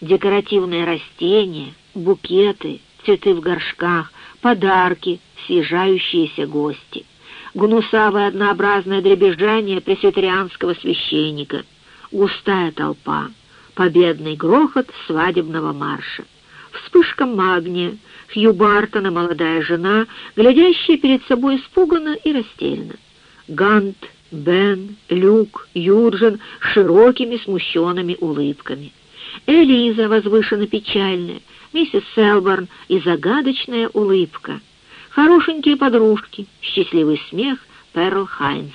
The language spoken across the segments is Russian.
Декоративные растения, букеты, цветы в горшках, подарки, съезжающиеся гости, гнусавое однообразное дребезжание пресвитерианского священника, густая толпа, победный грохот свадебного марша, вспышка магния, Хью Бартона молодая жена, глядящая перед собой испуганно и растерянно. Гант, Бен, Люк, Юджин широкими смущенными улыбками. Элиза возвышенно печальная, миссис Селборн и загадочная улыбка. Хорошенькие подружки, счастливый смех Перл Хайнс.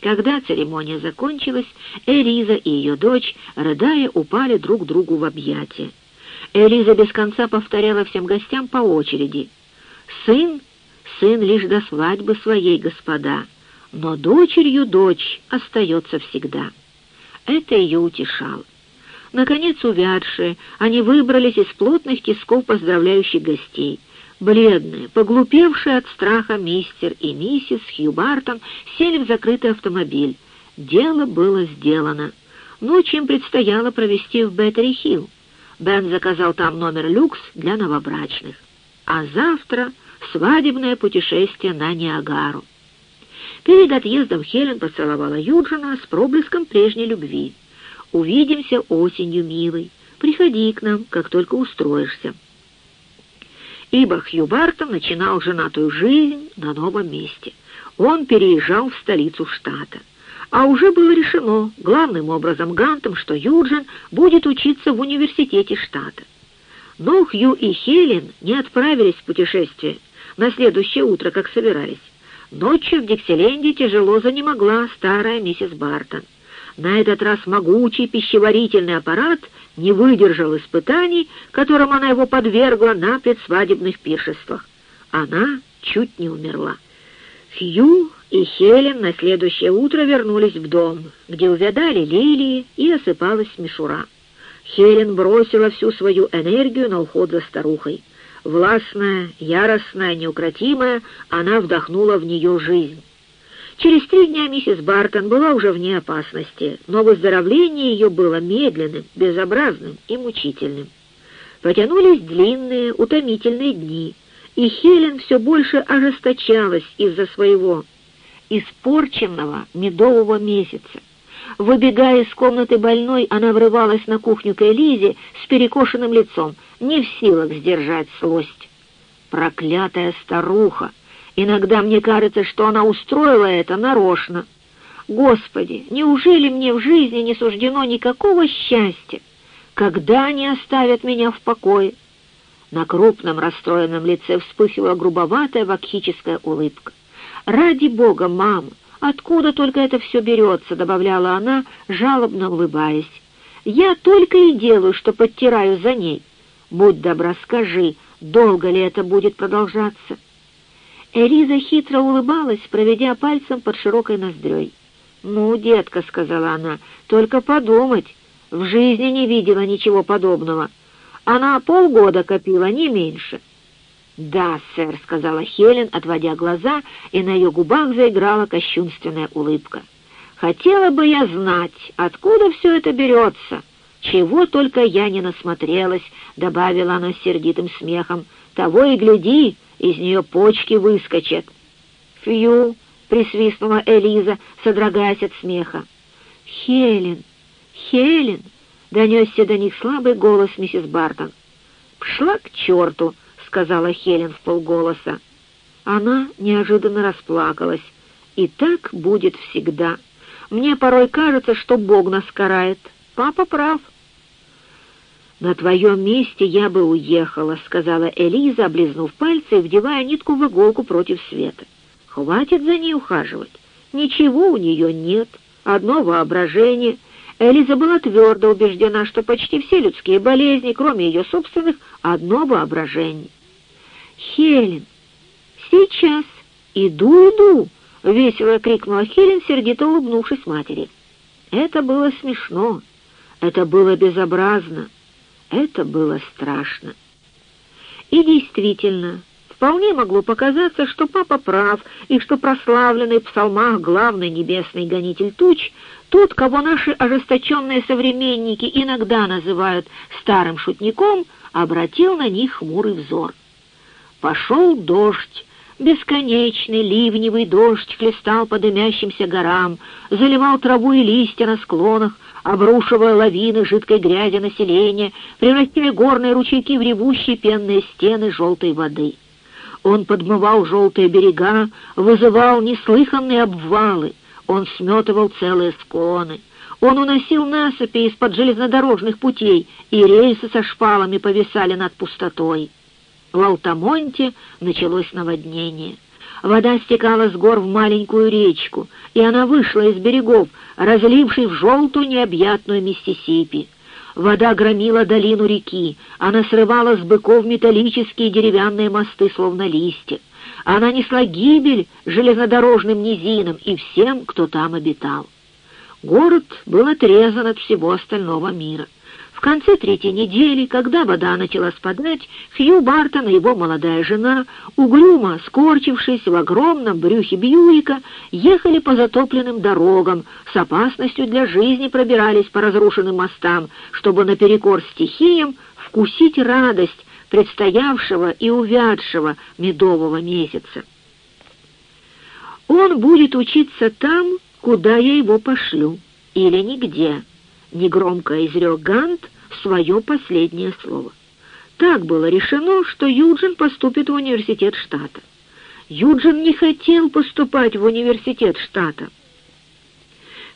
Когда церемония закончилась, Элиза и ее дочь, рыдая, упали друг другу в объятия. Элиза без конца повторяла всем гостям по очереди. «Сын, сын лишь до свадьбы своей, господа, но дочерью дочь остается всегда». Это ее утешало. Наконец, увядшие, они выбрались из плотных тисков поздравляющих гостей. Бледные, поглупевшие от страха мистер и миссис Хью Бартон сели в закрытый автомобиль. Дело было сделано. Ночь им предстояло провести в Беттери-Хилл. Бен заказал там номер люкс для новобрачных. А завтра свадебное путешествие на Ниагару. Перед отъездом Хелен поцеловала Юджина с проблеском прежней любви. Увидимся осенью, милый. Приходи к нам, как только устроишься. Ибо Хью Бартон начинал женатую жизнь на новом месте. Он переезжал в столицу штата. А уже было решено главным образом Гантом, что Юджин будет учиться в университете штата. Но Хью и Хелен не отправились в путешествие на следующее утро, как собирались. Ночью в Диксиленде тяжело занемогла старая миссис Бартон. На этот раз могучий пищеварительный аппарат не выдержал испытаний, которым она его подвергла на предсвадебных пиршествах. Она чуть не умерла. Хью и Хелен на следующее утро вернулись в дом, где увядали лилии и осыпалась мишура. Хелен бросила всю свою энергию на уход за старухой. Властная, яростная, неукротимая, она вдохнула в нее жизнь. Через три дня миссис Бартон была уже вне опасности, но выздоровление ее было медленным, безобразным и мучительным. Потянулись длинные, утомительные дни, и Хелен все больше ожесточалась из-за своего испорченного медового месяца. Выбегая из комнаты больной, она врывалась на кухню к Элизе с перекошенным лицом, не в силах сдержать злость. Проклятая старуха! Иногда мне кажется, что она устроила это нарочно. Господи, неужели мне в жизни не суждено никакого счастья? Когда они оставят меня в покое? На крупном расстроенном лице вспыхивала грубоватая вакхическая улыбка. «Ради бога, мам, откуда только это все берется?» — добавляла она, жалобно улыбаясь. «Я только и делаю, что подтираю за ней. Будь добра, скажи, долго ли это будет продолжаться?» Элиза хитро улыбалась, проведя пальцем под широкой ноздрёй. «Ну, детка», — сказала она, — «только подумать, в жизни не видела ничего подобного. Она полгода копила, не меньше». «Да, сэр», — сказала Хелен, отводя глаза, и на ее губах заиграла кощунственная улыбка. «Хотела бы я знать, откуда все это берется. Чего только я не насмотрелась», — добавила она сердитым смехом. «Того и гляди, из нее почки выскочат. «Фью!» — присвистнула Элиза, содрогаясь от смеха. «Хелен! Хелен!» — донесся до них слабый голос миссис Бартон. «Пшла к черту!» — сказала Хелен в полголоса. Она неожиданно расплакалась. «И так будет всегда. Мне порой кажется, что Бог нас карает. Папа прав». «На твоем месте я бы уехала», — сказала Элиза, облизнув пальцы и вдевая нитку в иголку против света. «Хватит за ней ухаживать. Ничего у нее нет, одно воображение». Элиза была твердо убеждена, что почти все людские болезни, кроме ее собственных, одно воображение. «Хелен, сейчас! Иду, иду!» — весело крикнула Хелен, сердито улыбнувшись матери. Это было смешно, это было безобразно. Это было страшно. И действительно, Вполне могло показаться, что папа прав, и что прославленный в псалмах главный небесный гонитель туч, тот, кого наши ожесточенные современники иногда называют старым шутником, обратил на них хмурый взор. Пошел дождь, бесконечный ливневый дождь хлестал по дымящимся горам, заливал траву и листья на склонах, обрушивая лавины жидкой грязи населения, превращая горные ручейки в ревущие пенные стены желтой воды. Он подмывал желтые берега, вызывал неслыханные обвалы, он сметывал целые склоны. Он уносил насыпи из-под железнодорожных путей, и рельсы со шпалами повисали над пустотой. В Алтамонте началось наводнение. Вода стекала с гор в маленькую речку, и она вышла из берегов, разлившей в желтую необъятную Миссисипи. Вода громила долину реки, она срывала с быков металлические деревянные мосты, словно листья. Она несла гибель железнодорожным низинам и всем, кто там обитал. Город был отрезан от всего остального мира. В конце третьей недели, когда вода начала спадать, Хью Бартон и его молодая жена, угрюмо скорчившись в огромном брюхе Бьюика, ехали по затопленным дорогам, с опасностью для жизни пробирались по разрушенным мостам, чтобы наперекор стихиям вкусить радость предстоявшего и увядшего медового месяца. Он будет учиться там, куда я его пошлю, или нигде негромко изрек Гант свое последнее слово. Так было решено, что Юджин поступит в университет штата. Юджин не хотел поступать в университет штата.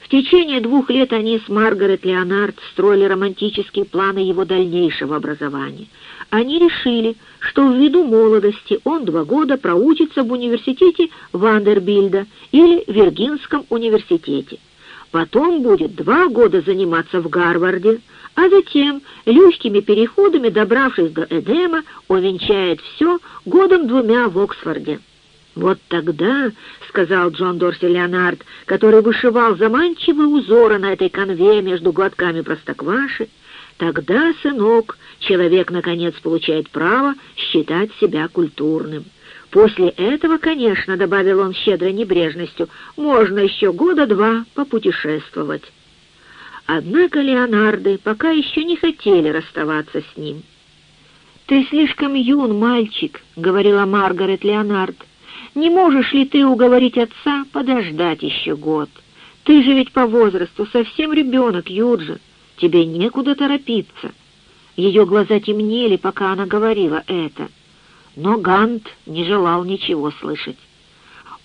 В течение двух лет они с Маргарет Леонард строили романтические планы его дальнейшего образования. Они решили, что ввиду молодости он два года проучится в университете Вандербильда или Виргинском университете. Потом будет два года заниматься в Гарварде, а затем, легкими переходами, добравшись до Эдема, увенчает все годом-двумя в Оксфорде. «Вот тогда, — сказал Джон Дорси Леонард, который вышивал заманчивые узоры на этой конве между глотками простокваши, тогда, сынок, человек, наконец, получает право считать себя культурным». После этого, конечно, — добавил он щедрой небрежностью, — можно еще года два попутешествовать. Однако Леонарды пока еще не хотели расставаться с ним. «Ты слишком юн, мальчик», — говорила Маргарет Леонард. «Не можешь ли ты уговорить отца подождать еще год? Ты же ведь по возрасту совсем ребенок, Юджин. Тебе некуда торопиться». Ее глаза темнели, пока она говорила это. Но Гант не желал ничего слышать.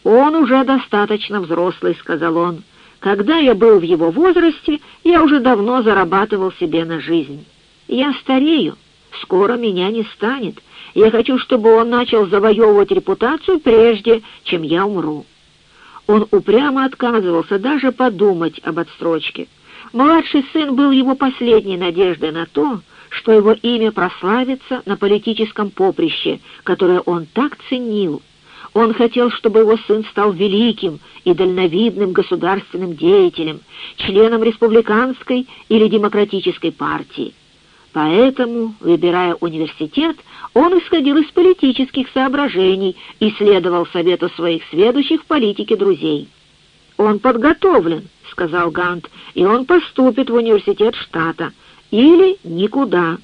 «Он уже достаточно взрослый», — сказал он. «Когда я был в его возрасте, я уже давно зарабатывал себе на жизнь. Я старею, скоро меня не станет. Я хочу, чтобы он начал завоевывать репутацию прежде, чем я умру». Он упрямо отказывался даже подумать об отстрочке. Младший сын был его последней надеждой на то, что его имя прославится на политическом поприще, которое он так ценил. Он хотел, чтобы его сын стал великим и дальновидным государственным деятелем, членом республиканской или демократической партии. Поэтому, выбирая университет, он исходил из политических соображений и следовал совету своих сведущих в политике друзей. «Он подготовлен», — сказал Гант, — «и он поступит в университет штата» или никуда.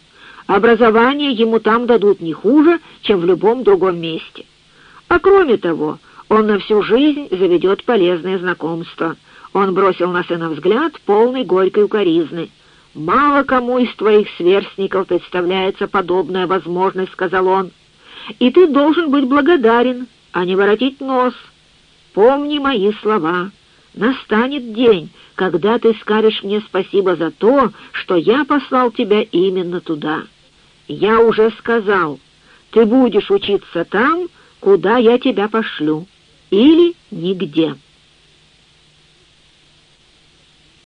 Образование ему там дадут не хуже, чем в любом другом месте. А кроме того, он на всю жизнь заведет полезные знакомства. Он бросил на сына взгляд, полный горькой укоризны. «Мало кому из твоих сверстников представляется подобная возможность», — сказал он. «И ты должен быть благодарен, а не воротить нос. Помни мои слова». Настанет день, когда ты скажешь мне спасибо за то, что я послал тебя именно туда. Я уже сказал, ты будешь учиться там, куда я тебя пошлю, или нигде».